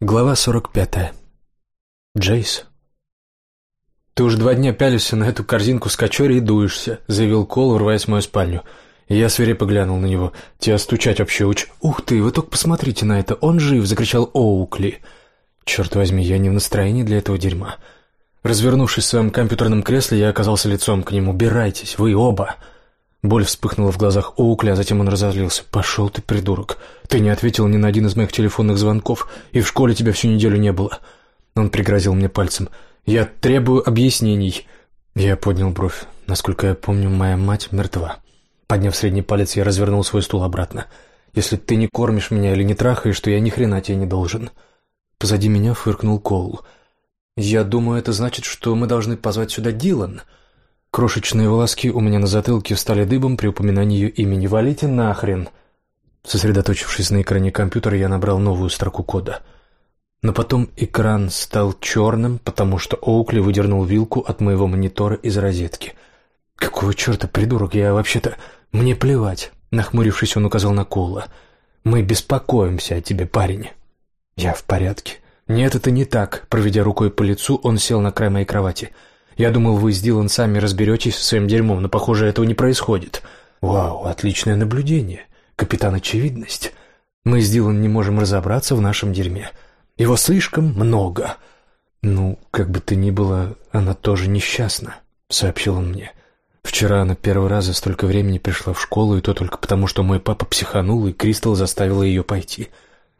Глава 45. Джейс. «Ты уже два дня пялишься на эту корзинку с кочори и дуешься», — заявил Кол, врываясь в мою спальню. Я свирепо глянул на него. «Тебя стучать вообще уч...» «Ух ты, вы только посмотрите на это! Он жив!» — закричал Оукли. «Черт возьми, я не в настроении для этого дерьма». Развернувшись в своем компьютерном кресле, я оказался лицом к нему. «Убирайтесь, вы оба!» Боль вспыхнула в глазах Оукли, а затем он разозлился. «Пошел ты, придурок! Ты не ответил ни на один из моих телефонных звонков, и в школе тебя всю неделю не было!» Он пригрозил мне пальцем. «Я требую объяснений!» Я поднял бровь. Насколько я помню, моя мать мертва. Подняв средний палец, я развернул свой стул обратно. «Если ты не кормишь меня или не трахаешь, то я ни хрена тебе не должен». Позади меня фыркнул Коул. «Я думаю, это значит, что мы должны позвать сюда Дилан». Крошечные волоски у меня на затылке встали дыбом при упоминании ее имени. «Валите нахрен!» Сосредоточившись на экране компьютера, я набрал новую строку кода. Но потом экран стал черным, потому что Оукли выдернул вилку от моего монитора из розетки. «Какого черта, придурок, я вообще-то... Мне плевать!» Нахмурившись, он указал на Коула. «Мы беспокоимся о тебе, парень». «Я в порядке». «Нет, это не так». Проведя рукой по лицу, он сел на край моей кровати. Я думал, вы с Дилан сами разберетесь со своим дерьмом, но, похоже, этого не происходит. Вау, отличное наблюдение. Капитан Очевидность. Мы с Дилан не можем разобраться в нашем дерьме. Его слишком много. Ну, как бы то ни было, она тоже несчастна, сообщил он мне. Вчера она первый раз за столько времени пришла в школу, и то только потому, что мой папа психанул, и Кристал заставила ее пойти.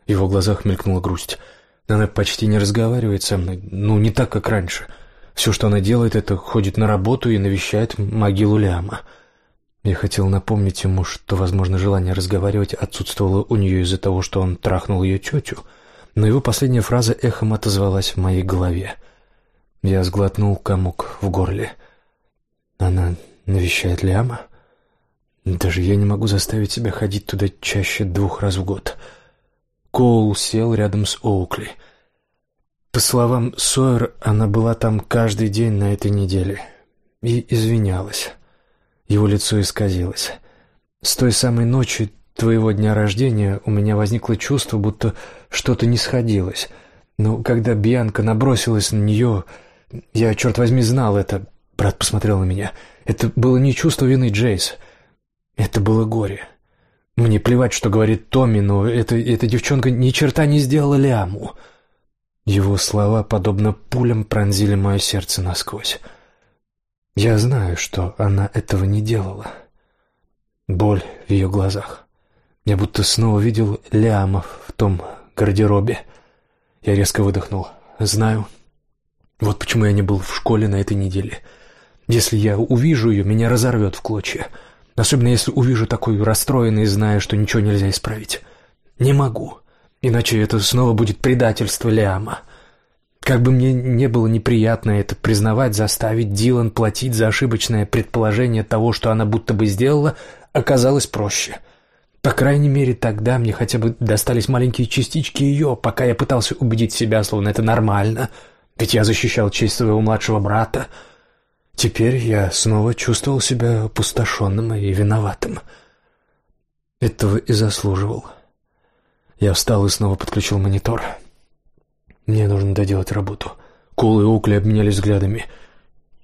В его глазах мелькнула грусть. Она почти не разговаривает со мной, ну, не так, как раньше. — все, что она делает, это ходит на работу и навещает могилу Ляма. Я хотел напомнить ему, что, возможно, желание разговаривать отсутствовало у нее из-за того, что он трахнул ее тетю, но его последняя фраза эхом отозвалась в моей голове. Я сглотнул комок в горле. Она навещает Ляма? Даже я не могу заставить себя ходить туда чаще двух раз в год. Коул сел рядом с Оукли — по словам Сойер, она была там каждый день на этой неделе и извинялась. Его лицо исказилось. С той самой ночи твоего дня рождения у меня возникло чувство, будто что-то не сходилось. Но когда Бьянка набросилась на нее, я, черт возьми, знал это. Брат посмотрел на меня. Это было не чувство вины, Джейс. Это было горе. Мне плевать, что говорит Томми, но эта, эта девчонка ни черта не сделала Ляму. Его слова, подобно пулям, пронзили мое сердце насквозь. Я знаю, что она этого не делала. Боль в ее глазах. Я будто снова видел лямов в том гардеробе. Я резко выдохнул. Знаю. Вот почему я не был в школе на этой неделе. Если я увижу ее, меня разорвет в клочья. Особенно если увижу такой расстроенный, зная, что ничего нельзя исправить. Не могу. Иначе это снова будет предательство Лиама. Как бы мне не было неприятно это признавать, заставить Дилан платить за ошибочное предположение того, что она будто бы сделала, оказалось проще. По крайней мере, тогда мне хотя бы достались маленькие частички ее, пока я пытался убедить себя, словно это нормально, ведь я защищал честь своего младшего брата. Теперь я снова чувствовал себя опустошенным и виноватым. Этого и заслуживал. — я встал и снова подключил монитор. Мне нужно доделать работу. Кол и Оукли обменялись взглядами.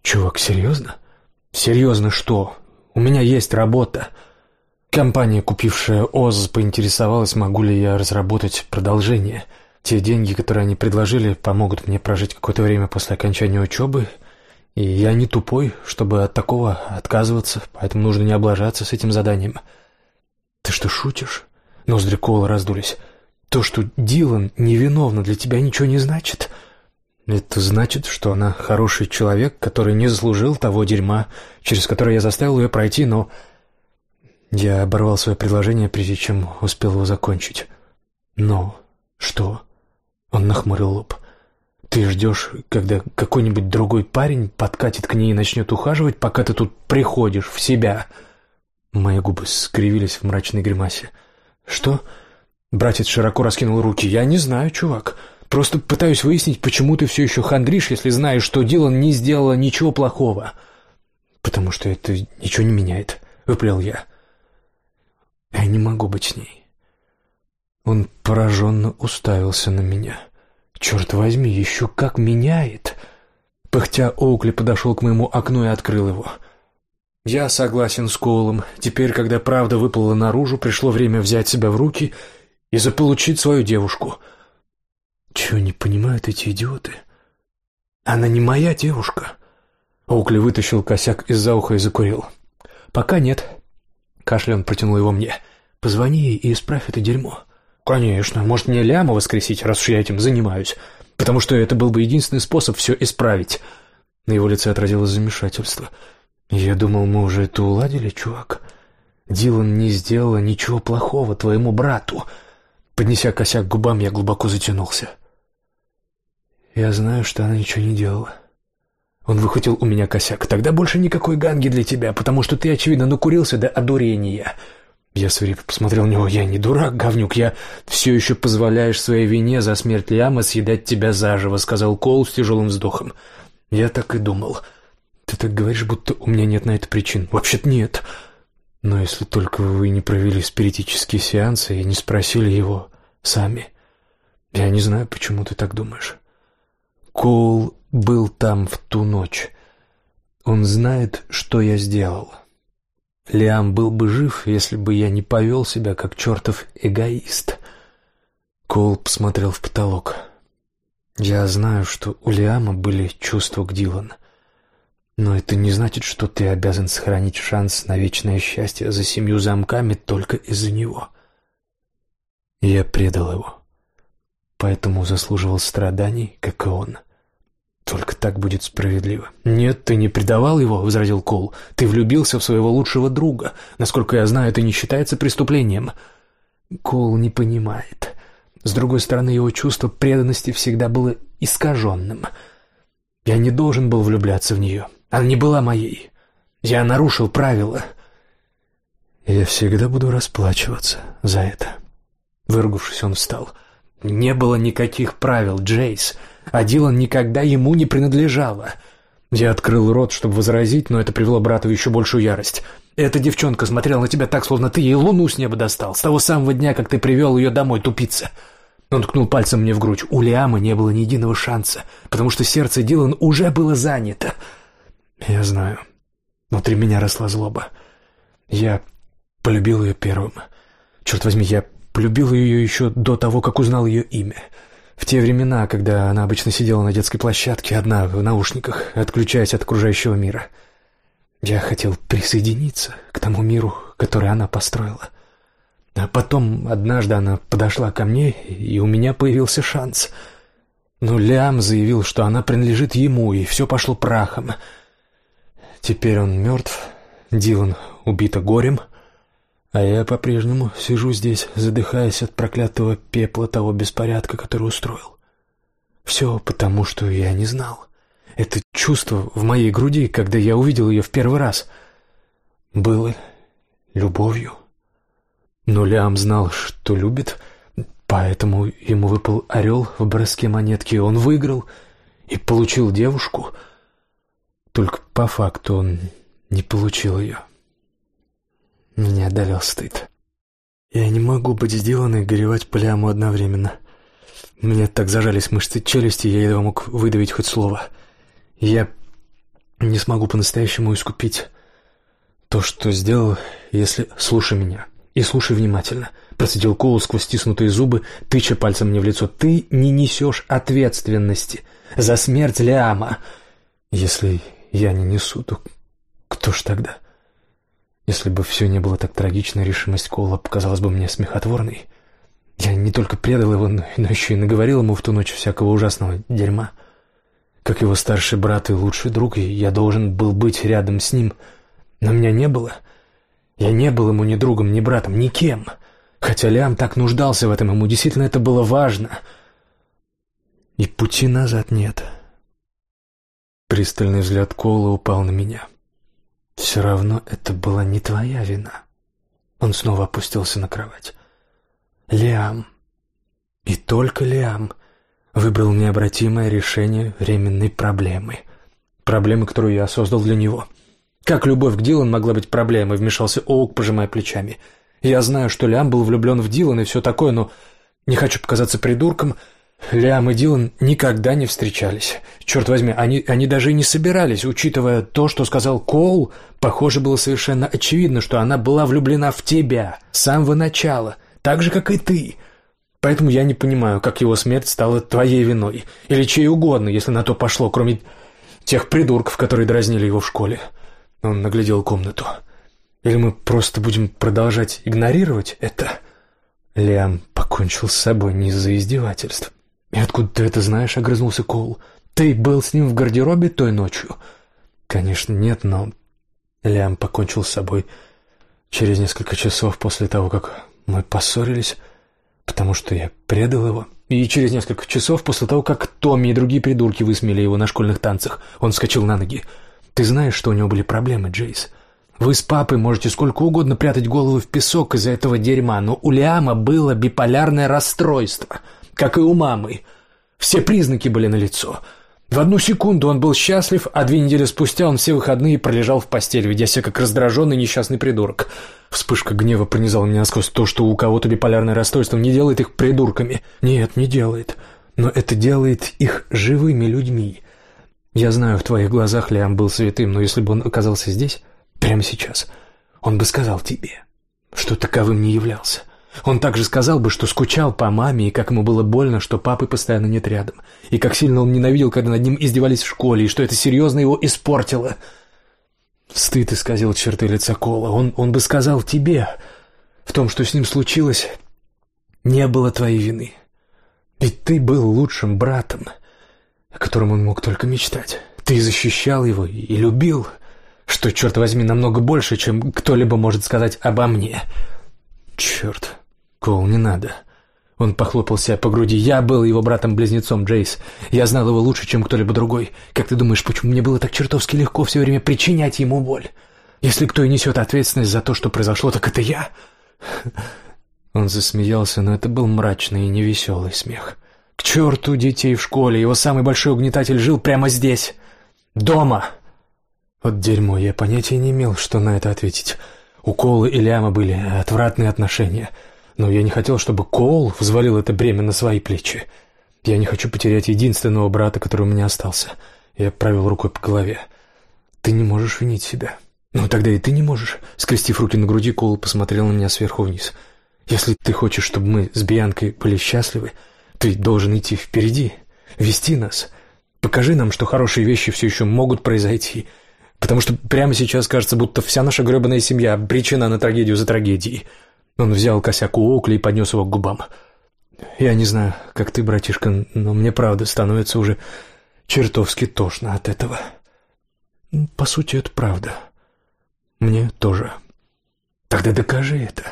«Чувак, серьезно?» «Серьезно что? У меня есть работа». Компания, купившая ОЗ, поинтересовалась, могу ли я разработать продолжение. Те деньги, которые они предложили, помогут мне прожить какое-то время после окончания учебы. И я не тупой, чтобы от такого отказываться, поэтому нужно не облажаться с этим заданием. «Ты что, шутишь?» Ноздри Кола раздулись. «То, что Дилан невиновна, для тебя ничего не значит?» «Это значит, что она хороший человек, который не заслужил того дерьма, через которое я заставил ее пройти, но...» Я оборвал свое предложение, прежде чем успел его закончить. «Но что?» Он нахмурил лоб. «Ты ждешь, когда какой-нибудь другой парень подкатит к ней и начнет ухаживать, пока ты тут приходишь в себя?» Мои губы скривились в мрачной гримасе. «Что?» Братец широко раскинул руки. «Я не знаю, чувак. Просто пытаюсь выяснить, почему ты все еще хандришь, если знаешь, что Дилан не сделала ничего плохого». «Потому что это ничего не меняет», — выплел я. «Я не могу быть с ней». Он пораженно уставился на меня. черт возьми, еще как меняет!» Пыхтя Оукли подошел к моему окну и открыл его. «Я согласен с Коулом. Теперь, когда правда выплыла наружу, пришло время взять себя в руки и заполучить свою девушку». «Чего не понимают эти идиоты?» «Она не моя девушка». Оукли вытащил косяк из-за уха и закурил. «Пока нет». Кашлян протянул его мне. «Позвони ей и исправь это дерьмо». «Конечно. Может, мне ляма воскресить, раз уж я этим занимаюсь. Потому что это был бы единственный способ все исправить». На его лице отразилось замешательство. «Я думал, мы уже это уладили, чувак. Дилан не сделала ничего плохого твоему брату». Поднеся косяк к губам, я глубоко затянулся. «Я знаю, что она ничего не делала». Он выхватил у меня косяк. «Тогда больше никакой ганги для тебя, потому что ты, очевидно, накурился до одурения». Я свирепо посмотрел на него. «Я не дурак, говнюк, я все еще позволяешь своей вине за смерть Ляма съедать тебя заживо», — сказал Кол с тяжелым вздохом. «Я так и думал. Ты так говоришь, будто у меня нет на это причин. Вообще-то нет. Но если только вы не провели спиритические сеансы и не спросили его сами. Я не знаю, почему ты так думаешь». Коул был там в ту ночь. Он знает, что я сделал. Лиам был бы жив, если бы я не повел себя как чертов эгоист. Коул посмотрел в потолок. Я знаю, что у Лиама были чувства к Дилану. Но это не значит, что ты обязан сохранить шанс на вечное счастье за семью замками только из-за него. Я предал его, поэтому заслуживал страданий, как и он. Только так будет справедливо. Нет, ты не предавал его, возразил Кол. Ты влюбился в своего лучшего друга. Насколько я знаю, это не считается преступлением. Кол не понимает. С другой стороны, его чувство преданности всегда было искаженным. Я не должен был влюбляться в нее. Она не была моей. Я нарушил правила. Я всегда буду расплачиваться за это. Выругавшись, он встал. Не было никаких правил, Джейс а Дилан никогда ему не принадлежала. Я открыл рот, чтобы возразить, но это привело брата в еще большую ярость. Эта девчонка смотрела на тебя так, словно ты ей луну с неба достал, с того самого дня, как ты привел ее домой, тупица. Он ткнул пальцем мне в грудь. У Лиамы не было ни единого шанса, потому что сердце Дилан уже было занято. Я знаю. Внутри меня росла злоба. Я полюбил ее первым. Черт возьми, я полюбил ее еще до того, как узнал ее имя. В те времена, когда она обычно сидела на детской площадке, одна в наушниках, отключаясь от окружающего мира. Я хотел присоединиться к тому миру, который она построила. А потом однажды она подошла ко мне, и у меня появился шанс. Но Лиам заявил, что она принадлежит ему, и все пошло прахом. Теперь он мертв, Дилан убита горем — а я по-прежнему сижу здесь, задыхаясь от проклятого пепла того беспорядка, который устроил. Все потому, что я не знал. Это чувство в моей груди, когда я увидел ее в первый раз, было любовью. Но Лиам знал, что любит, поэтому ему выпал орел в броске монетки, он выиграл и получил девушку. Только по факту он не получил ее. Меня одолел стыд. Я не могу быть сделанной и горевать по ляму одновременно. Мне так зажались мышцы челюсти, я едва мог выдавить хоть слово. Я не смогу по-настоящему искупить то, что сделал, если... Слушай меня. И слушай внимательно. Процедил Коул сквозь стиснутые зубы, тыча пальцем мне в лицо. Ты не несешь ответственности за смерть Лиама. Если я не несу, то кто ж тогда? Если бы все не было так трагично, решимость Коула показалась бы мне смехотворной. Я не только предал его, но еще и наговорил ему в ту ночь всякого ужасного дерьма. Как его старший брат и лучший друг, я должен был быть рядом с ним, но меня не было. Я не был ему ни другом, ни братом, никем. Хотя Лиам так нуждался в этом, ему действительно это было важно. И пути назад нет. Пристальный взгляд Коула упал на меня. — все равно это была не твоя вина. Он снова опустился на кровать. Лиам, и только Лиам, выбрал необратимое решение временной проблемы. Проблемы, которую я создал для него. Как любовь к Дилан могла быть проблемой, вмешался Оук, пожимая плечами. Я знаю, что Лиам был влюблен в Дилан и все такое, но не хочу показаться придурком. Лиам и Дилан никогда не встречались. Черт возьми, они, они даже и не собирались, учитывая то, что сказал Коул. Похоже, было совершенно очевидно, что она была влюблена в тебя с самого начала, так же, как и ты. Поэтому я не понимаю, как его смерть стала твоей виной. Или чьей угодно, если на то пошло, кроме тех придурков, которые дразнили его в школе. Он наглядел комнату. Или мы просто будем продолжать игнорировать это? Лиам покончил с собой не из-за издевательств. «И откуда ты это знаешь?» — огрызнулся Коул. «Ты был с ним в гардеробе той ночью?» «Конечно, нет, но...» Лиам покончил с собой через несколько часов после того, как мы поссорились, потому что я предал его. И через несколько часов после того, как Томми и другие придурки высмеяли его на школьных танцах, он вскочил на ноги. «Ты знаешь, что у него были проблемы, Джейс?» Вы с папой можете сколько угодно прятать голову в песок из-за этого дерьма, но у Лиама было биполярное расстройство, как и у мамы. Все признаки были налицо. В одну секунду он был счастлив, а две недели спустя он все выходные пролежал в постели, ведя себя как раздраженный несчастный придурок. Вспышка гнева пронизала меня сквозь то, что у кого-то биполярное расстройство не делает их придурками. Нет, не делает. Но это делает их живыми людьми. Я знаю, в твоих глазах Лиам был святым, но если бы он оказался здесь прямо сейчас, он бы сказал тебе, что таковым не являлся. Он также сказал бы, что скучал по маме, и как ему было больно, что папы постоянно нет рядом, и как сильно он ненавидел, когда над ним издевались в школе, и что это серьезно его испортило. Стыд исказил черты лица Кола. Он, он бы сказал тебе, в том, что с ним случилось, не было твоей вины. Ведь ты был лучшим братом, о котором он мог только мечтать. Ты защищал его и любил что, черт возьми, намного больше, чем кто-либо может сказать обо мне. Черт, Кол, не надо. Он похлопал себя по груди. Я был его братом-близнецом, Джейс. Я знал его лучше, чем кто-либо другой. Как ты думаешь, почему мне было так чертовски легко все время причинять ему боль? Если кто и несет ответственность за то, что произошло, так это я. Он засмеялся, но это был мрачный и невеселый смех. К черту детей в школе, его самый большой угнетатель жил прямо здесь. Дома. Вот дерьмо, я понятия не имел, что на это ответить. У Коула и Ляма были отвратные отношения. Но я не хотел, чтобы Коул взвалил это бремя на свои плечи. Я не хочу потерять единственного брата, который у меня остался. Я провел рукой по голове. Ты не можешь винить себя. Ну, тогда и ты не можешь. Скрестив руки на груди, Коул посмотрел на меня сверху вниз. Если ты хочешь, чтобы мы с Бианкой были счастливы, ты должен идти впереди, вести нас. Покажи нам, что хорошие вещи все еще могут произойти — Потому что прямо сейчас кажется, будто вся наша гребаная семья обречена на трагедию за трагедией. Он взял косяк у Окли и поднес его к губам. «Я не знаю, как ты, братишка, но мне правда становится уже чертовски тошно от этого». «По сути, это правда. Мне тоже». «Тогда докажи это».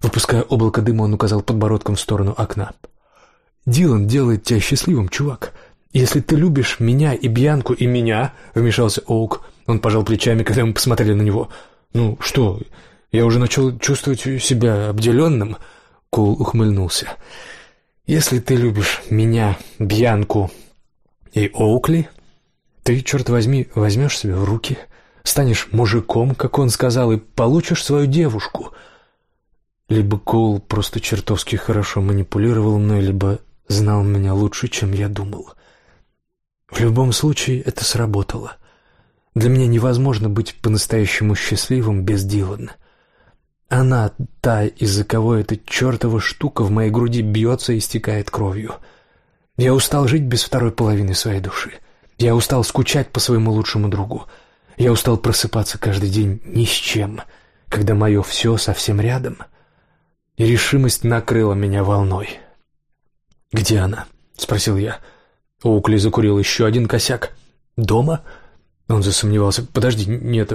Выпуская облако дыма, он указал подбородком в сторону окна. «Дилан делает тебя счастливым, чувак. Если ты любишь меня и Бьянку и меня», — вмешался Оук, — он пожал плечами, когда мы посмотрели на него. «Ну что, я уже начал чувствовать себя обделенным?» Кул ухмыльнулся. «Если ты любишь меня, Бьянку и Оукли, ты, черт возьми, возьмешь себя в руки, станешь мужиком, как он сказал, и получишь свою девушку». Либо Коул просто чертовски хорошо манипулировал мной, либо знал меня лучше, чем я думал. В любом случае это сработало. Для меня невозможно быть по-настоящему счастливым без Дилана. Она та, из-за кого эта чертова штука в моей груди бьется и истекает кровью. Я устал жить без второй половины своей души. Я устал скучать по своему лучшему другу. Я устал просыпаться каждый день ни с чем, когда мое все совсем рядом. И решимость накрыла меня волной. «Где она?» — спросил я. Оукли закурил еще один косяк. «Дома?» Он засомневался. «Подожди, нет,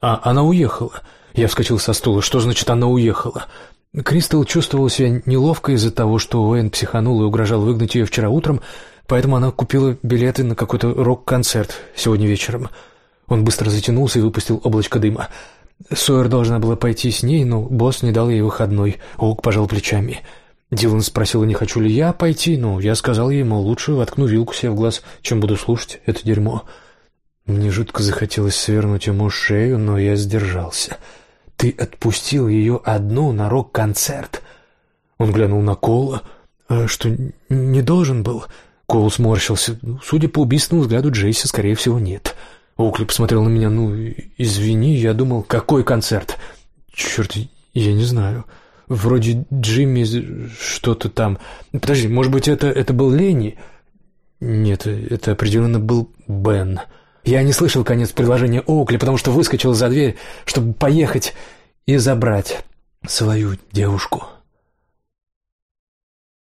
а она уехала». Я вскочил со стула. «Что значит она уехала?» Кристал чувствовала себя неловко из-за того, что Уэйн психанул и угрожал выгнать ее вчера утром, поэтому она купила билеты на какой-то рок-концерт сегодня вечером. Он быстро затянулся и выпустил облачко дыма. Сойер должна была пойти с ней, но босс не дал ей выходной. Оук пожал плечами. Дилан спросила, не хочу ли я пойти, но я сказал ей, мол, лучше воткну вилку себе в глаз, чем буду слушать это дерьмо. Мне жутко захотелось свернуть ему шею, но я сдержался. «Ты отпустил ее одну на рок-концерт?» Он глянул на Кола. «А что, не должен был?» Коул сморщился. «Ну, «Судя по убийственному взгляду Джейси, скорее всего, нет». Оукли посмотрел на меня. «Ну, извини, я думал, какой концерт?» «Черт, я не знаю. Вроде Джимми что-то там. Подожди, может быть, это, это был Ленни?» «Нет, это определенно был Бен». Я не слышал конец предложения Оукли, потому что выскочил за дверь, чтобы поехать и забрать свою девушку.